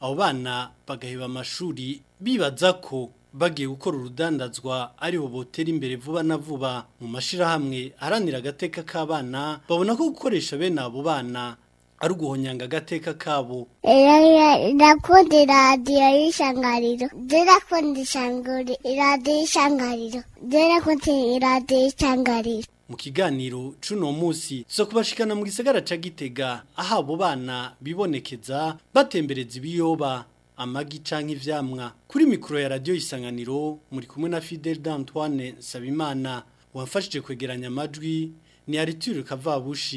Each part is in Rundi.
abo bana bagaheba amashuri bibaza ko bagiye gukora urudandazwa ariho botera imbere vuba na vuba mu mashirahamwe aranira agateka k'abana babona ko gukoresha bene abo bana ari uguhonyanga agateka kabo ndakunda iradiyo y'ishangariro ndakunda iradiyo y'ishangariro ndakunda iradiyo y'ishangariro mu kiganiro c'uno munsi zo kubashikana mu gisagara ca gitega aho abo bana bibonekeza batembereza ibiyoba amagi canke ivyamwa kuri mikoro ya radiyo yisanganiro muri kumwe na fidel d'antoine nsabimana wamfashije kwegeranya amajwi ni aritire kavabushi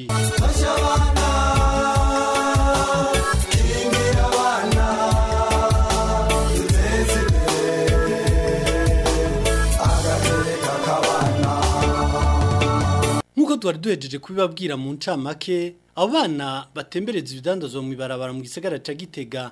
twari duhejeje kubibabwira mu ncamake abo bana batembereza ibidandazwa mu ibarabara mu gisagara cya gitega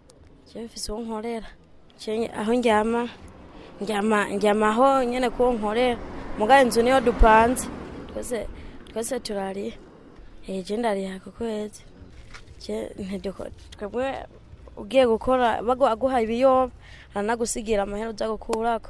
njyewe mfise uwo nkorera aho njyama njyama njyama aho nyine kuwo nkorera mugaye inzu niyo dupanze twese twese turariye ejo ndariha ku kwezi twebwe ugiye gukora baguha ibiyoba aranagusigira amahera uza gukurako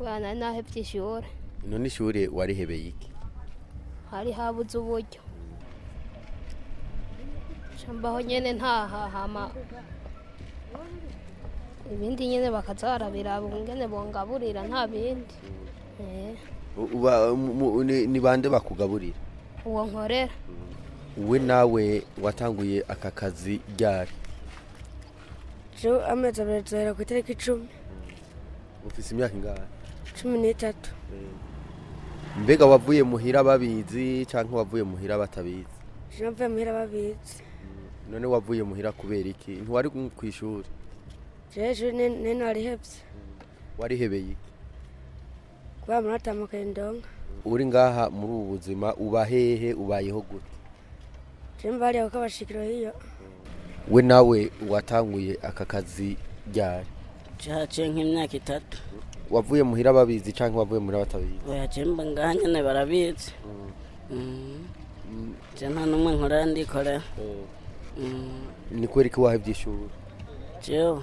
bana naho iby'ishuri none ishuri warihebeye iki hari habuze uburyo mbaho nyine ntaha ibindi nyine bakaza ingene bongaburira nta bindi eh. ni bande bakugaburira uwo nkorera mm. we nawe watanguye aka kazi ryari amezi abiri duhera ku itariki icumi mm. ufite imyaka ingahe cumi n'itatu mm. mbega wavuye muhira babizi cyangwa wavuye muhira batabizi navuye muhira babizi none wavuye muhira kubera iki ntiwari ku ishuri jeje nenarihebye warihebeye kuba munota mukendonga uri ngaha muri ubu buzima uba hehe ubayeho gute jemba bariho ko abashikiro hiyo we nawe watanguye aka kazi ryari jaje nk'imyaka itatu wavuye muhira babizi cyangwa wavuye muhira batabizi oya jemba ngaha nyene barabizi nta mm. mm. n'umwe nkora ndikorera mm. ni kubera ko waha iby'ishuri jewe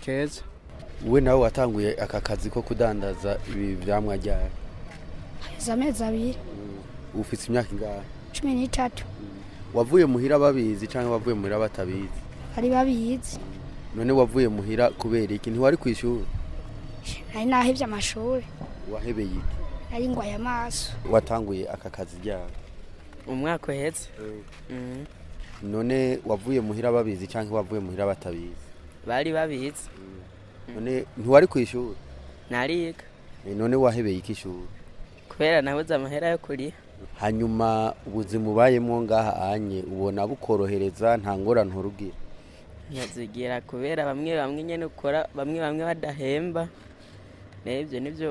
keza we nawe watanguye aka kazi ko kudandaza ibi byamwajyaye. amezi abiri mm. ufite imyaka ingahe cumi n'itatu wavuye muhira babizi cyangwa wavuye muhira batabizi bari babizi none wavuye muhira kubera iki ntiwari ku ishuri nari nahebye amashuri wahebeye iki nari ngwaye amaso watanguye aka kazi ryabo umwaka uhetse mm. Mm. none wavuye muhira babizi cyangwa wavuye muhira batabizi bari babizi mm. none ntiwari ku ishuri ntariga eh, none wahebeye iki ishuri kubera nabuze amahera yo kurira hanyuma ubuzima ubayemo ngaha ahanye ubona bukorohereza nta ngorane urubwira ntizigira kubera bamwe bamwe nyine ukora bamwe bamwe badahemba n'ibyo nibyo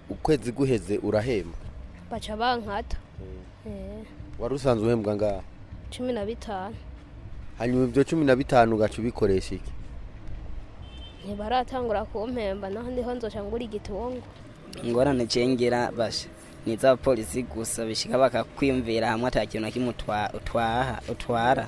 ukwezi guheze urahembwa baca bankata eh. wari usanzwe uhembwa ngaha cumi na bitanu hanyuma ibyo cumi na bitanu ugaca ubikoresha iki ntibaratangura kumpemba naho ndiho nzoca ngura igitungo ingorane cengera basha ni iz'abapolisi gusa bishyika bakakwiyumvira hamwe nta kintu na kimwe utwara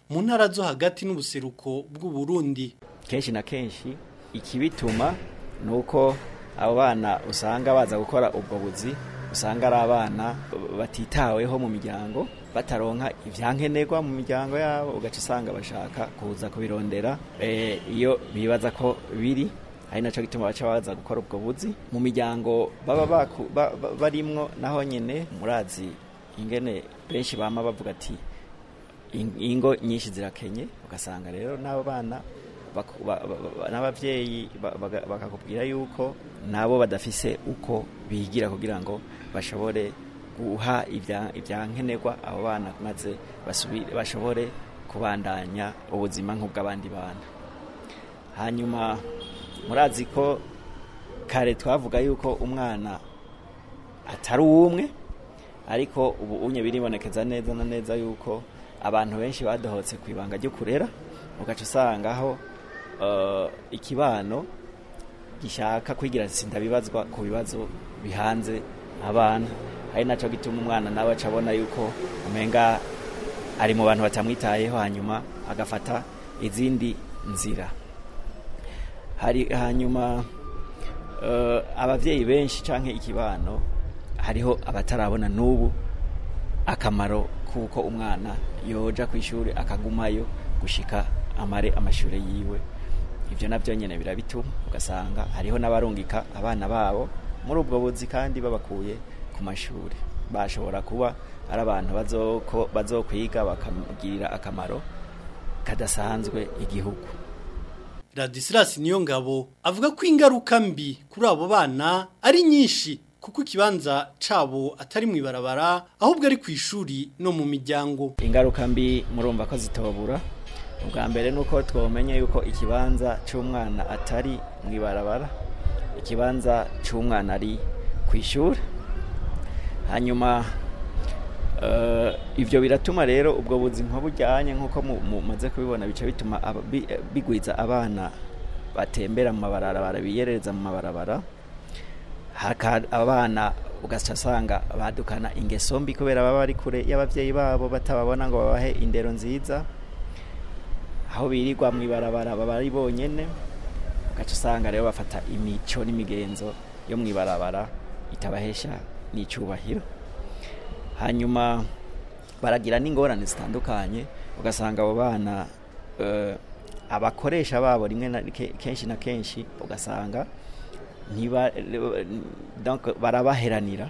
mu ntara zo hagati n'ubuseruko bw'uburundi kenshi na kenshi ikibituma ni uko abo bana usanga baza gukora ubwo buzi usanga ari abana batitaweho mu miryango bataronka ibyankenerwa mu miryango yabo ugaca usanga bashaka kuza kubirondera eh, iyo bibaza ko biri ari nacyo gituma baca baza gukora ubwo buzi mu miryango baba barimwo naho nyine murazi ingene benshi bama bavuga ati ingo nyinshi zirakenye ugasanga rero n'abo bana n'ababyeyi bakakubwira yuko nabo badafise uko bigira kugira ngo bashobore guha ibyankenerwa abo bana maze bashobore kubandanya ubuzima nk'ubw'abandi bana hanyuma murazi ko kare twavuga yuko umwana atari uw'umwe ariko ubu unye biribonekeza neza na neza yuko abantu benshi badohotse ku ibanga ryo kurera ugaca aho Uh, ikibano gishaka kwigira sindabibazwa ku bibazo bihanze abana hari nacyo gituma umwana nawe aca abona yuko umenga ari mu bantu batamwitayeho hanyuma agafata izindi nzira hari hanyuma uh, ababyeyi benshi canke ikibano hariho abatarabona n'ubu akamaro k'uko umwana yoja ku ishuri akagumayo gushika amare amashuri yiwe ibyo nabyo nyine birabituma ugasanga hariho n'abarungika abana babo muri ubwo buzi kandi babakuye ku mashuri bashobora kuba ari abantu bazokwiga bakamugirira akamaro kadasanzwe igihugu radisirasi niyo ngabo avuga ko ingaruka mbi kuri abo bana ari nyinshi kuko ikibanza cabo atari mu ibarabara ahubwo ari ku ishuri no mu miryango ingaruka mbi murumva ko zitobura ubwa mbere ni uko twamenye yuko ikibanza cy'umwana atari mu ibarabara ikibanza cy'umwana ari ku ishuri hanyuma eh, ibyo biratuma rero ubwo buzima bujyanye nk'uko mumaze kubibona bica bituma bigwiza abana batembera mu mabarabara biyerereza mu mabarabara abana ugasanga badukana ingeso mbi kubera baba bari kure y'ababyeyi babo batababona ngo babahe indero nziza aho birirwa mu ibarabara baba ari bonyine ugaca usanga rero bafata imico n'imigenzo yo mu ibarabara itabahesha n'icyubahiro hanyuma baragira n'ingorane zitandukanye ugasanga abo bana eh, abakoresha babo rimwe kenshi na kenshi ugasanga barabaheranira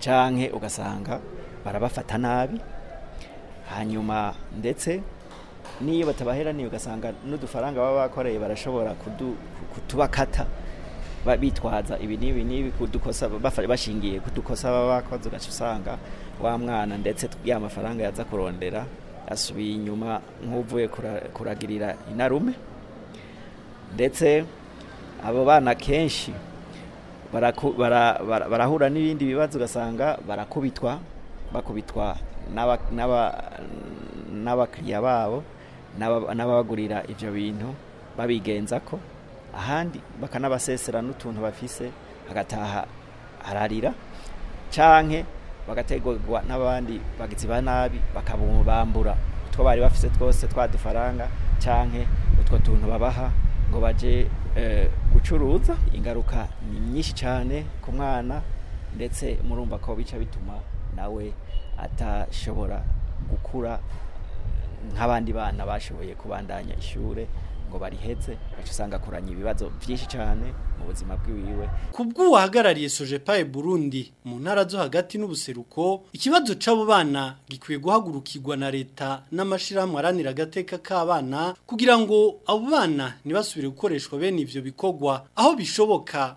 cyangwa ugasanga barabafata nabi hanyuma ndetse n'iyo batabaheraniye ugasanga n'udufaranga baba bakoreye barashobora kutubakata bitwaza ibi n'ibi n'ibi kudukosa bashingiye kudukosa baba bakoze ugaca usanga wa mwana ndetse ya mafaranga yaza kurondera asubiye inyuma nk'uvuye kuragirira inarume ndetse abo bana kenshi barahura n'ibindi bibazo ugasanga barakubitwa bakubitwa n'abakiriya babo n'ababagurira ibyo bintu babigenza ko ahandi bakanabasesera n'utuntu bafise hagataha hararira canke bagategurwa n'abandi bagizi ba nabi bakabambura utwo bari bafise twose twa dufaranga canke utwo tuntu babaha ngo bajye eh, gucuruza ingaruka ni nyinshi cyane ku mwana ndetse murumva ko bica bituma nawe atashobora gukura nk'abandi bana bashoboye kubandanya ishuri ngo barihetse gace usanga akoranye ibibazo byinshi cyane mu buzima bw'iwiwe kubw'uwahagarariye sojepaye Burundi mu ntara zo hagati n'ubuseruko ikibazo c'abo bana gikwiye guhagurukirwa na leta n'amashirahamwe aranira agateka k'abana kugira ngo abo bana ntibasubire gukoreshwa bene ivyo bikorwa aho bishoboka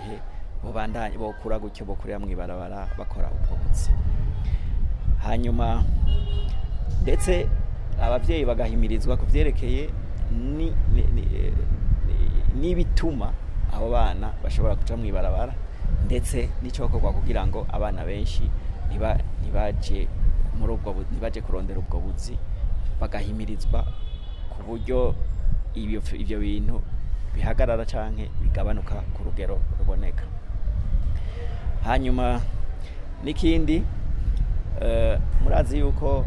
gihe bokura gutyo bokurira mu ibarabara bakora ubwo butsi hanyuma ndetse ababyeyi bagahimirizwa ku byerekeye n'ibituma abo bana bashobora guca mu ibarabara ndetse n'icyokorwa kugira ngo abana benshi ntibajye muri ubwo ntibajye kurondera ubwo buzi bagahimirizwa ku buryo ibyo bintu bihagarara cyangwa bigabanuka ku rugero ruboneka hanyuma n'ikindi eh, murazi yuko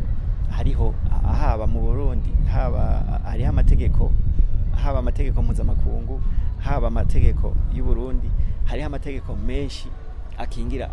hariho haba mu burundi haba hariho amategeko haba amategeko mpuzamakungu haba amategeko y'uburundi hariho amategeko menshi akingira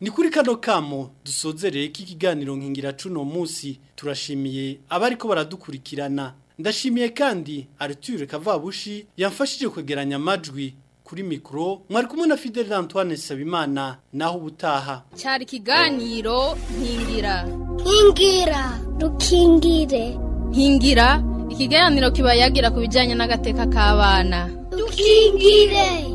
ni kuri kano kamo dusozereye k'ikiganiro nkingira cuno munsi turashimiye abariko baradukurikirana ndashimiye kandi Arthur Kavabushi yamfashije kwegeranya majwi kuri mikro mwari na Fidel Antoine Sabimana naho ubutaha cyari ikiganiro nkingira nkingira rukingire nkingira ikiganiro kibayagira ku bijyanye n'agateka k'abana dukingire